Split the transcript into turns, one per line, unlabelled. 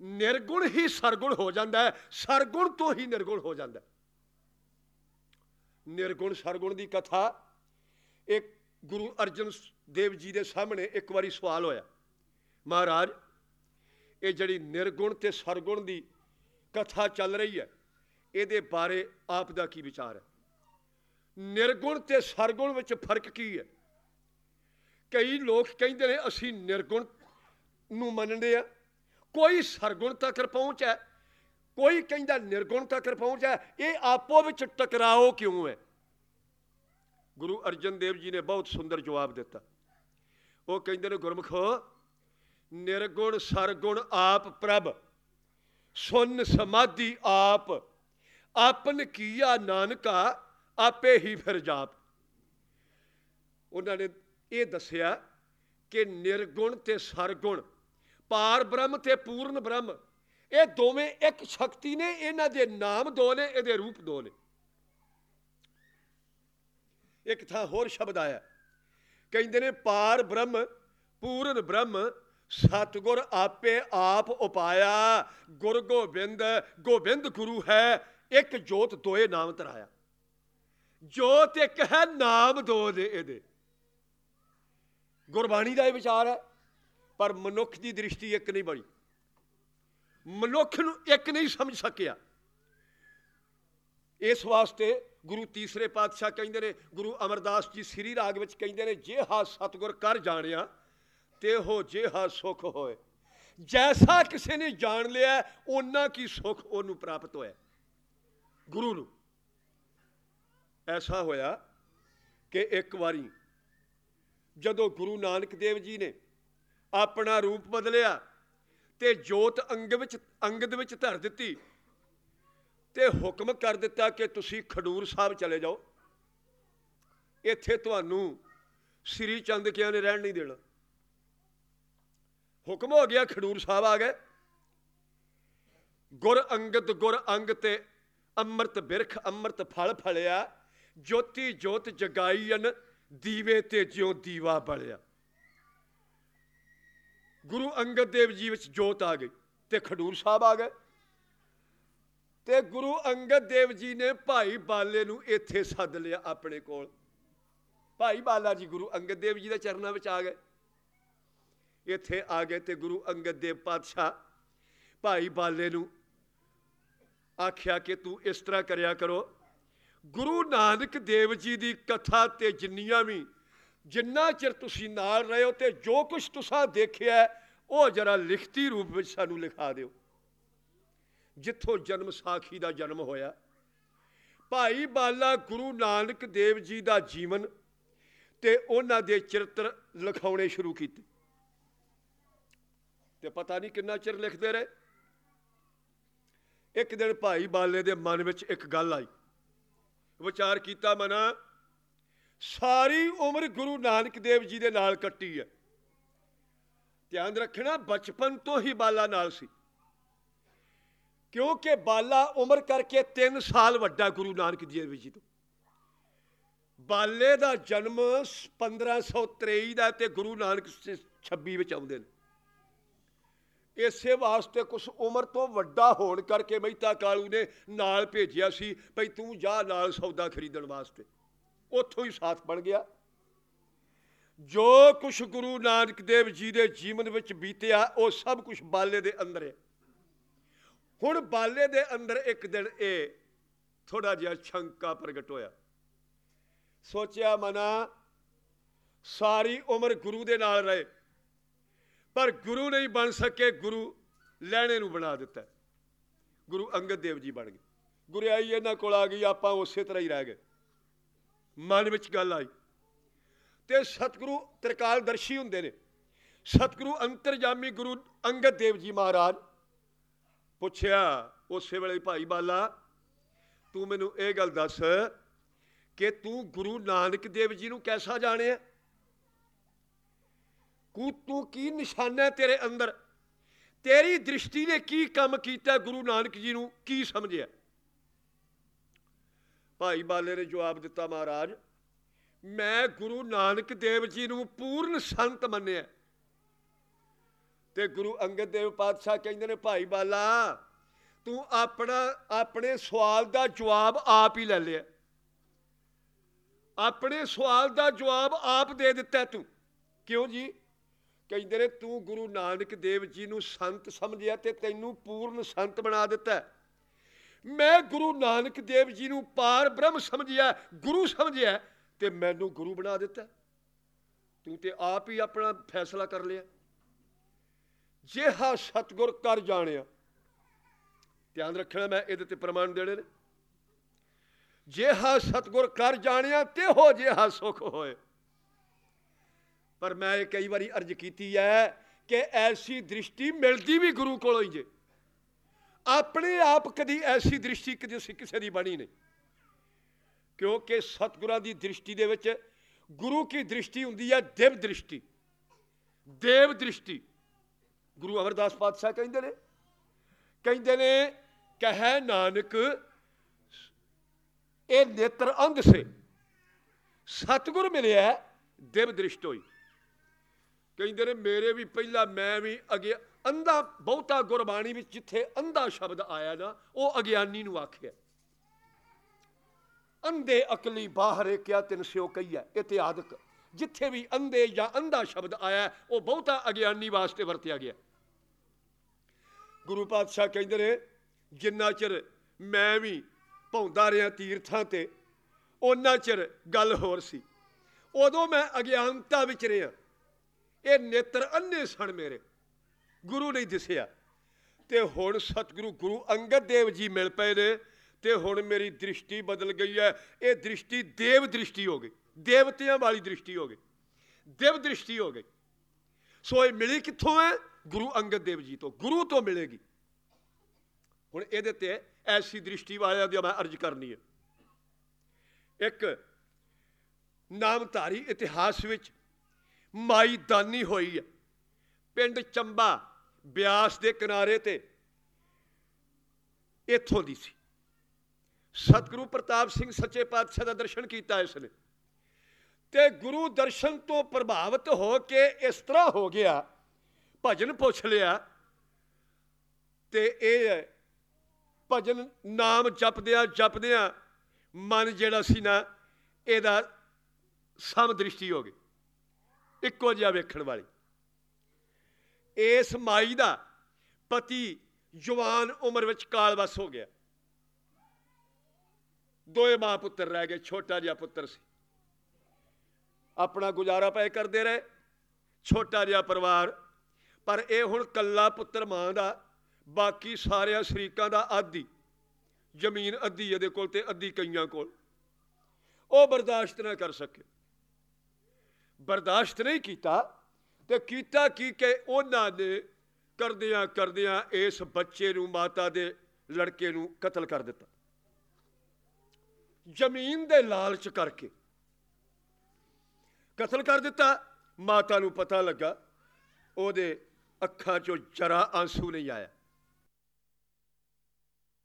ਨਿਰਗੁਣ ਹੀ ਸਰਗੁਣ ਹੋ ਜਾਂਦਾ ਹੈ, ਸਰਗੁਣ ਤੋਂ ਹੀ ਨਿਰਗੁਣ ਹੋ ਜਾਂਦਾ ਹੈ। ਨਿਰਗੁਣ ਸਰਗੁਣ ਦੀ ਕਥਾ, ਇੱਕ ਗੁਰੂ ਅਰਜਨ ਦੇਵ ਜੀ ਦੇ ਸਾਹਮਣੇ ਇੱਕ ਵਾਰੀ ਸਵਾਲ ਹੋਇਆ। ਮਹਾਰਾਜ, ਇਹ ਜਿਹੜੀ ਨਿਰਗੁਣ ਤੇ ਸਰਗੁਣ ਦੀ ਕਥਾ ਚੱਲ ਰਹੀ ਹੈ, ਇਹਦੇ ਬਾਰੇ ਆਪ ਦਾ ਕੀ ਵਿਚਾਰ ਹੈ? ਨਿਰਗੁਣ ਤੇ ਸਰਗੁਣ ਵਿੱਚ ਫ਼ਰਕ ਕੀ ਹੈ? ਕਈ ਲੋਕ ਕਹਿੰਦੇ ਨੇ, ਅਸੀਂ ਨਿਰਗੁਣ ਨੂੰ ਮੰਨਦੇ ਆ ਕੋਈ ਸਰਗੁਣ ਤੱਕ ਪਹੁੰਚ ਹੈ? ਕੋਈ ਕਹਿੰਦਾ ਨਿਰਗੁਣ ਤੱਕ ਪਹੁੰਚ ਹੈ? ਇਹ ਆਪੋ ਵਿੱਚ ਟਕਰਾਓ ਕਿਉਂ ਹੈ? ਗੁਰੂ ਅਰਜਨ ਦੇਵ ਜੀ ਨੇ ਬਹੁਤ ਸੁੰਦਰ ਜਵਾਬ ਦਿੱਤਾ। ਉਹ ਕਹਿੰਦੇ ਨੇ, ਗੁਰਮਖੋ, ਨਿਰਗੁਣ, ਸਰਗੁਣ ਆਪ ਪ੍ਰਭ, ਸੁਨ ਸਮਾਧੀ ਆਪ, ਆਪਨ ਕੀਆ ਨਾਨਕਾ, ਆਪੇ ਹੀ ਫਿਰ ਜਾਪ। ਉਹਨਾਂ ਨੇ ਇਹ ਦੱਸਿਆ ਕਿ ਨਿਰਗੁਣ ਤੇ ਸਰਗੁਣ ਪਾਰ ਬ੍ਰਹਮ ਤੇ ਪੂਰਨ ਬ੍ਰਹਮ। ਇਹ ਦੋਵੇਂ ਇੱਕ ਸ਼ਕਤੀ ਨੇ, ਇਹਨਾਂ ਦੇ ਨਾਮ ਦੋ ਨੇ, ਇਹਦੇ ਰੂਪ ਦੋ ਨੇ। ਇੱਕ ਥਾਂ ਹੋਰ ਸ਼ਬਦ ਆਇਆ। ਕਹਿੰਦੇ ਨੇ, ਪਾਰ ਬ੍ਰਹਮ, ਪੂਰਨ ਬ੍ਰਹਮ, ਸਤਗੁਰ ਆਪੇ ਆਪ ਉਪਾਇਆ। ਗੁਰ ਗੋਬਿੰਦ ਗੋਬਿੰਦ ਗੁਰੂ ਹੈ, ਇੱਕ ਜੋਤ ਦੋਏ ਨਾਮ ਤਰਾਇਆ ਜੋਤ ਇੱਕ ਹੈ, ਨਾਮ ਦੋ ਦੇ ਇਹਦੇ। ਗੁਰਬਾਣੀ ਦਾ ਇਹ ਵਿਚਾਰ ਹੈ। ਪਰ ਮਨੁੱਖ ਦੀ ਦ੍ਰਿਸ਼ਟੀ ਇੱਕ ਨਹੀਂ ਬਣੀ। ਮਨੁੱਖ ਨੂੰ ਇੱਕ ਨਹੀਂ ਸਮਝ ਸਕਿਆ। ਇਸ ਵਾਸਤੇ ਗੁਰੂ ਤੀਸਰੇ ਪਾਤਸ਼ਾਹ ਕਹਿੰਦੇ ਨੇ, ਗੁਰੂ ਅਮਰਦਾਸ ਜੀ ਸ੍ਰੀ ਰਾਗ ਵਿੱਚ ਕਹਿੰਦੇ ਨੇ, ਜੇ ਹਾ ਸਤਗੁਰ ਕਰ ਜਾਣਿਆ, ਤੇ ਹੋ ਜੇ ਹਾ ਸੁਖ ਹੋਏ। ਜੈਸਾ ਕਿਸੇ ਨੇ ਜਾਣ ਲਿਆ ਉਹਨਾਂ ਕੀ ਸੁਖ ਉਹਨੂੰ ਪ੍ਰਾਪਤ ਹੋਇਆ। ਗੁਰੂ ਨੂੰ ਐਸਾ ਹੋਇਆ ਕਿ ਇੱਕ ਵਾਰੀ ਜਦੋਂ ਗੁਰੂ ਨਾਨਕ ਦੇਵ ਜੀ ਨੇ ਆਪਣਾ ਰੂਪ ਬਦਲਿਆ ਤੇ ਜੋਤ ਅੰਗ ਵਿੱਚ ਅੰਗਦ ਵਿੱਚ ਧਰ ਦਿੱਤੀ ਤੇ ਹੁਕਮ ਕਰ ਦਿੱਤਾ ਕਿ ਤੁਸੀਂ ਖਡੂਰ ਸਾਹਿਬ ਚਲੇ ਜਾਓ। ਇੱਥੇ ਤੁਹਾਨੂੰ ਸ੍ਰੀ ਚੰਦ ਕਿਆਂ ਨੇ ਰਹਿਣ ਨਹੀਂ ਦੇਣਾ। ਹੁਕਮ ਹੋ ਗਿਆ, ਖਡੂਰ ਸਾਹਿਬ ਆ ਗਏ। ਗੁਰ ਅੰਗਦ ਗੁਰ ਅੰਗ ਤੇ ਅੰਮ੍ਰਿਤ ਬਿਰਖ, ਅੰਮ੍ਰਿਤ ਫਲ ਫਲਿਆ, ਜੋਤੀ ਜੋਤ ਜਗਾਈਨ ਦੀਵੇ ਤੇ ਜਿਉ ਦੀਵਾ ਬਲਿਆ। ਗੁਰੂ ਅੰਗਦ ਦੇਵ ਜੀ ਵਿੱਚ ਜੋਤ ਆ ਗਈ ਤੇ ਖਡੂਰ ਸਾਹਿਬ ਆ ਗਏ। ਤੇ ਗੁਰੂ ਅੰਗਦ ਦੇਵ ਜੀ ਨੇ ਭਾਈ ਬਾਲੇ ਨੂੰ ਇੱਥੇ ਸੱਦ ਲਿਆ ਆਪਣੇ ਕੋਲ। ਭਾਈ ਬਾਲਾ ਜੀ ਗੁਰੂ ਅੰਗਦ ਦੇਵ ਜੀ ਦੇ ਚਰਨਾਂ ਵਿੱਚ ਆ ਗਏ। ਇੱਥੇ ਆ ਗਏ ਤੇ ਗੁਰੂ ਅੰਗਦ ਦੇਵ ਪਾਤਸ਼ਾਹ ਭਾਈ ਬਾਲੇ ਨੂੰ ਆਖਿਆ ਕਿ ਤੂੰ ਇਸ ਤਰ੍ਹਾਂ ਕਰਿਆ ਕਰੋ। ਗੁਰੂ ਨਾਨਕ ਦੇਵ ਜੀ ਦੀ ਕਥਾ ਤੇ ਜਿੰਨੀਆਂ ਵੀ ਜਿੰਨਾ ਚਿਰ ਤੁਸੀਂ ਨਾਲ ਰਹੇ ਹੋ ਤੇ ਜੋ ਕੁਝ ਤੁਸੀਂ ਦੇਖਿਆ ਉਹ ਜਰਾ ਲਿਖਤੀ ਰੂਪ ਵਿੱਚ ਸਾਨੂੰ ਲਿਖਾ ਦਿਓ। ਜਿੱਥੋਂ ਜਨਮ ਸਾਖੀ ਦਾ ਜਨਮ ਹੋਇਆ, ਭਾਈ ਬਾਲਾ ਗੁਰੂ ਨਾਨਕ ਦੇਵ ਜੀ ਦਾ ਜੀਵਨ ਤੇ ਉਹਨਾਂ ਦੇ ਚਰਿੱਤਰ ਲਿਖਾਉਣੇ ਸ਼ੁਰੂ ਕੀਤੇ। ਤੇ ਪਤਾ ਨਹੀਂ ਕਿੰਨਾ ਚਿਰ ਲਿਖਦੇ ਰਹੇ। ਇੱਕ ਦਿਨ ਭਾਈ ਬਾਲੇ ਦੇ ਮਨ ਵਿੱਚ ਇੱਕ ਗੱਲ ਆਈ। ਵਿਚਾਰ ਕੀਤਾ, ਮਨਾ ਸਾਰੀ ਉਮਰ ਗੁਰੂ ਨਾਨਕ ਦੇਵ ਜੀ ਦੇ ਨਾਲ ਕੱਟੀ ਹੈ। ਧਿਆਨ ਰੱਖਣਾ, ਬਚਪਨ ਤੋਂ ਹੀ ਬਾਲਾ ਨਾਲ ਸੀ। ਕਿਉਂਕਿ ਬਾਲਾ ਉਮਰ ਕਰਕੇ 3 ਸਾਲ ਵੱਡਾ ਗੁਰੂ ਨਾਨਕ ਦੇਵ ਜੀ ਤੋਂ। ਬਾਲੇ ਦਾ ਜਨਮ 1523 ਦਾ ਤੇ ਗੁਰੂ ਨਾਨਕ 26 ਵਿੱਚ ਆਉਂਦੇ ਨੇ। ਇਸੇ ਵਾਸਤੇ ਕੁਝ ਉਮਰ ਤੋਂ ਵੱਡਾ ਹੋਣ ਕਰਕੇ ਮਹਿਤਾ ਕਾਲੂ ਨੇ ਨਾਲ ਭੇਜਿਆ ਸੀ, ਭਈ ਤੂੰ ਜਾ ਨਾਲ ਸੌਦਾ ਖਰੀਦਣ ਵਾਸਤੇ। ਉੱਥੋਂ ਹੀ ਸਾਥ ਬਣ ਗਿਆ। ਜੋ ਕੁਝ ਗੁਰੂ ਨਾਨਕ ਦੇਵ ਜੀ ਦੇ ਜੀਵਨ ਵਿੱਚ ਬੀਤਿਆ, ਉਹ ਸਭ ਕੁਝ ਬਾਲੇ ਦੇ ਅੰਦਰ ਹੈ। ਹੁਣ ਬਾਲੇ ਦੇ ਅੰਦਰ ਇੱਕ ਦਿਨ ਇਹ ਥੋੜਾ ਜਿਹਾ ਸ਼ੰਕਾ ਪ੍ਰਗਟ ਹੋਇਆ। ਸੋਚਿਆ, ਮਨਾ, ਸਾਰੀ ਉਮਰ ਗੁਰੂ ਦੇ ਨਾਲ ਰਹੇ। ਪਰ ਗੁਰੂ ਨਹੀਂ ਬਣ ਸਕੇ, ਗੁਰੂ ਲੈਣੇ ਨੂੰ ਬਣਾ ਦਿੱਤਾ। ਗੁਰੂ ਅੰਗਦ ਦੇਵ ਜੀ ਬਣ ਗਏ। ਗੁਰਿਆਈ ਇਹਨਾਂ ਕੋਲ ਆ ਗਈ, ਆਪਾਂ ਉਸੇ ਤਰ੍ਹਾਂ ਹੀ ਰਹਿ ਗਏ। ਮਨ ਵਿੱਚ ਗੱਲ ਆਈ। ਤੇ ਸਤਿਗੁਰੂ ਤ੍ਰਿਕਾਲਦਰਸ਼ੀ ਹੁੰਦੇ ਨੇ। ਸਤਿਗੁਰੂ ਅੰਤਰਜਾਮੀ ਗੁਰੂ ਅੰਗਦ ਦੇਵ ਜੀ ਮਹਾਰਾਜ ਪੁੱਛਿਆ, ਉਸੇ ਵੇਲੇ ਭਾਈ ਬਾਲਾ, ਤੂੰ ਮੈਨੂੰ ਇਹ ਗੱਲ ਦੱਸ ਕਿ ਤੂੰ ਗੁਰੂ ਨਾਨਕ ਦੇਵ ਜੀ ਨੂੰ ਕੈਸਾ ਜਾਣਿਆ? ਕੂ ਤੂੰ ਕੀ ਨਿਸ਼ਾਨਾ ਤੇਰੇ ਅੰਦਰ? ਤੇਰੀ ਦ੍ਰਿਸ਼ਟੀ ਨੇ ਕੀ ਕੰਮ ਕੀਤਾ ਗੁਰੂ ਨਾਨਕ ਜੀ ਨੂੰ? ਕੀ ਸਮਝਿਆ? ਭਾਈ ਬਾਲੇ ਨੇ ਜਵਾਬ ਦਿੱਤਾ ਮਹਾਰਾਜ, ਮੈਂ ਗੁਰੂ ਨਾਨਕ ਦੇਵ ਜੀ ਨੂੰ ਪੂਰਨ ਸੰਤ ਮੰਨਿਆ। ਤੇ ਗੁਰੂ ਅੰਗਦ ਦੇਵ ਪਾਤਸ਼ਾਹ ਕਹਿੰਦੇ ਨੇ, ਭਾਈ ਬਾਲਾ, ਤੂੰ ਆਪਣਾ, ਆਪਣੇ ਸਵਾਲ ਦਾ ਜਵਾਬ ਆਪ ਹੀ ਲੈ ਲਿਆ। ਆਪਣੇ ਸਵਾਲ ਦਾ ਜਵਾਬ ਆਪ ਦੇ ਦਿੱਤਾ ਤੂੰ। ਕਿਉਂ ਜੀ? ਕਹਿੰਦੇ ਨੇ, ਤੂੰ ਗੁਰੂ ਨਾਨਕ ਦੇਵ ਜੀ ਨੂੰ ਸੰਤ ਸਮਝਿਆ ਤੇ ਤੈਨੂੰ ਪੂਰਨ ਸੰਤ ਬਣਾ ਦਿੱਤਾ। ਮੈਂ ਗੁਰੂ ਨਾਨਕ ਦੇਵ ਜੀ ਨੂੰ ਪਾਰ ਬ੍ਰਹਮ ਸਮਝਿਆ, ਗੁਰੂ ਸਮਝਿਆ ਤੇ ਮੈਨੂੰ ਗੁਰੂ ਬਣਾ ਦਿੱਤਾ। ਤੂੰ ਤੇ ਆਪ ਹੀ ਆਪਣਾ ਫੈਸਲਾ ਕਰ ਲਿਆ। ਜਿਹਾ ਸਤਗੁਰ ਕਰ ਜਾਣਿਆ, ਧਿਆਨ ਰੱਖਣਾ ਮੈਂ ਇਹਦੇ ਤੇ ਪ੍ਰਮਾਣ ਦੇਣੇ ਨੇ। ਜਿਹਾ ਸਤਗੁਰ ਕਰ ਜਾਣਿਆ ਤੇ ਹੋ ਜਿਹਾ ਸੁਖ ਹੋਏ। ਪਰ ਮੈਂ ਇਹ ਕਈ ਵਾਰੀ ਅਰਜ਼ ਕੀਤੀ ਹੈ ਕਿ ਐਸੀ ਦ੍ਰਿਸ਼ਟੀ ਮਿਲਦੀ ਵੀ ਗੁਰੂ ਕੋਲੋਂ ਹੀ ਜੇ। ਆਪਣੇ ਆਪ ਕਦੀ ਐਸੀ ਦ੍ਰਿਸ਼ਟੀ ਕਦੇ ਸੀ ਕਿਸੇ ਦੀ ਬਣੀ ਨਹੀਂ। ਕਿਉਂਕਿ ਸਤਗੁਰਾਂ ਦੀ ਦ੍ਰਿਸ਼ਟੀ ਦੇ ਵਿੱਚ ਗੁਰੂ ਕੀ ਦ੍ਰਿਸ਼ਟੀ ਹੁੰਦੀ ਹੈ? ਦੇਵ ਦ੍ਰਿਸ਼ਟੀ। ਦੇਵ ਦ੍ਰਿਸ਼ਟੀ। ਗੁਰੂ ਅਮਰਦਾਸ ਪਾਤਸ਼ਾਹ ਕਹਿੰਦੇ ਨੇ। ਕਹਿੰਦੇ ਨੇ, ਕਹੈ ਨਾਨਕ, ਇਹ ਨੇਤਰ ਅੰਧ ਸੇ। ਸਤਗੁਰ ਮਿਲਿਆ, ਦੇਵ ਦ੍ਰਿਸ਼ਟ ਹੋਈ। ਕਹਿੰਦੇ ਨੇ, ਮੇਰੇ ਵੀ ਪਹਿਲਾਂ ਮੈਂ ਵੀ ਅਗੇ ਅੰਧਾ ਬਹੁਤਾ ਗੁਰਬਾਣੀ ਵਿੱਚ ਜਿੱਥੇ ਅੰਧਾ ਸ਼ਬਦ ਆਇਆ ਨਾ, ਉਹ ਅਗਿਆਨੀ ਨੂੰ ਆਖਿਆ। ਅੰਧੇ ਅਕਲੀ ਬਾਹਰੇ ਕਿਆ ਤਿਨ ਸਿਓ ਕਹੀਆ ਇਤਿਆਦਕ ਜਿੱਥੇ ਵੀ ਅੰਧੇ ਜਾਂ ਅੰਧਾ ਸ਼ਬਦ ਆਇਆ, ਉਹ ਬਹੁਤਾ ਅਗਿਆਨੀ ਵਾਸਤੇ ਵਰਤਿਆ ਗਿਆ। ਗੁਰੂ ਪਾਤਸ਼ਾਹ ਕਹਿੰਦੇ ਨੇ, ਜਿੰਨਾ ਚਿਰ ਮੈਂ ਵੀ ਭੌਂਦਾ ਰਿਹਾ ਤੀਰਥਾਂ ਤੇ ਉਹਨਾਂ ਚਿਰ ਗੱਲ ਹੋਰ ਸੀ। ਉਦੋਂ ਮੈਂ ਅਗਿਆਨਤਾ ਵਿੱਚ ਰਿਹਾ। ਇਹ ਨੇਤਰ ਅੰਨੇ ਸਣ ਮੇਰੇ। ਗੁਰੂ ਨਹੀਂ ਦਿਸਿਆ। ਤੇ ਹੁਣ ਸਤਿਗੁਰੂ ਗੁਰੂ ਅੰਗਦ ਦੇਵ ਜੀ ਮਿਲ ਪਏ ਨੇ ਤੇ ਹੁਣ ਮੇਰੀ ਦ੍ਰਿਸ਼ਟੀ ਬਦਲ ਗਈ ਹੈ। ਇਹ ਦ੍ਰਿਸ਼ਟੀ ਦੇਵ ਦ੍ਰਿਸ਼ਟੀ ਹੋ ਗਈ। ਦੇਵਤਿਆਂ ਵਾਲੀ ਦ੍ਰਿਸ਼ਟੀ ਹੋ ਗਈ। ਦੇਵ ਦ੍ਰਿਸ਼ਟੀ ਹੋ ਗਈ। ਸੋ ਇਹ ਮਿਲੀ ਕਿੱਥੋਂ ਹੈ? ਗੁਰੂ ਅੰਗਦ ਦੇਵ ਜੀ ਤੋਂ। ਗੁਰੂ ਤੋਂ ਮਿਲੇਗੀ। ਹੁਣ ਇਹਦੇ ਤੇ ਐਸੀ ਦ੍ਰਿਸ਼ਟੀ ਵਾਲਿਆਂ ਦੀ ਮੈਂ ਅਰਜ਼ ਕਰਨੀ ਹੈ। ਇੱਕ ਨਾਮਧਾਰੀ ਇਤਿਹਾਸ ਵਿੱਚ ਮਾਈ ਦਾਨੀ ਹੋਈ ਹੈ। ਪਿੰਡ ਚੰਬਾ ਬਿਆਸ ਦੇ ਕਿਨਾਰੇ ਤੇ ਇੱਥੋਂ ਦੀ ਸੀ। ਸਤਿਗੁਰੂ ਪ੍ਰਤਾਪ ਸਿੰਘ ਸੱਚੇ ਪਾਤਸ਼ਾਹ ਦਾ ਦਰਸ਼ਨ ਕੀਤਾ ਇਸ ਨੇ ਤੇ ਗੁਰੂ ਦਰਸ਼ਨ ਤੋਂ ਪ੍ਰਭਾਵਿਤ ਹੋ ਕੇ ਇਸ ਤਰ੍ਹਾਂ ਹੋ ਗਿਆ, ਭਜਨ ਪੁੱਛ ਲਿਆ, ਤੇ ਇਹ ਭਜਨ ਨਾਮ ਜਪਦਿਆਂ ਜਪਦਿਆਂ ਮਨ ਜਿਹੜਾ ਸੀ ਨਾ, ਇਹਦਾ ਸਮ ਦ੍ਰਿਸ਼ਟੀ ਹੋ ਗਈ। ਇੱਕੋ ਜਿਹਾ ਵੇਖਣ ਵਾਲੀ। ਇਸ ਮਾਈ ਦਾ ਪਤੀ ਜਵਾਨ ਉਮਰ ਵਿੱਚ ਕਾਲਵਸ ਹੋ ਗਿਆ। ਦੋਏ ਮਾਂ ਪੁੱਤਰ ਰਹਿ ਗਏ, ਛੋਟਾ ਜਿਹਾ ਪੁੱਤਰ ਸੀ। ਆਪਣਾ ਗੁਜ਼ਾਰਾ ਪਏ ਕਰਦੇ ਰਹੇ, ਛੋਟਾ ਜਿਹਾ ਪਰਿਵਾਰ। ਪਰ ਇਹ ਹੁਣ ਕੱਲਾ ਪੁੱਤਰ ਮਾਂ ਦਾ, ਬਾਕੀ ਸਾਰਿਆਂ ਸ਼ਰੀਕਾਂ ਦਾ ਆਦੀ। ਜ਼ਮੀਨ ਅੱਧੀ ਇਹਦੇ ਕੋਲ ਤੇ ਅੱਧੀ ਕਈਆਂ ਕੋਲ। ਉਹ ਬਰਦਾਸ਼ਤ ਨਾ ਕਰ ਸਕੇ। ਬਰਦਾਸ਼ਤ ਨਹੀਂ ਕੀਤਾ ਤੇ ਕੀਤਾ ਕੀ ਕਿ ਉਹਨਾਂ ਨੇ ਕਰਦਿਆਂ ਕਰਦਿਆਂ ਇਸ ਬੱਚੇ ਨੂੰ, ਮਾਤਾ ਦੇ ਲੜਕੇ ਨੂੰ ਕਤਲ ਕਰ ਦਿੱਤਾ। ਜ਼ਮੀਨ ਦੇ ਲਾਲਚ ਕਰਕੇ ਕਤਲ ਕਰ ਦਿੱਤਾ। ਮਾਤਾ ਨੂੰ ਪਤਾ ਲੱਗਾ, ਉਹਦੇ ਅੱਖਾਂ 'ਚੋਂ ਜਰਾ ਆਂਸੂ ਨਹੀਂ ਆਇਆ।